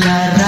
la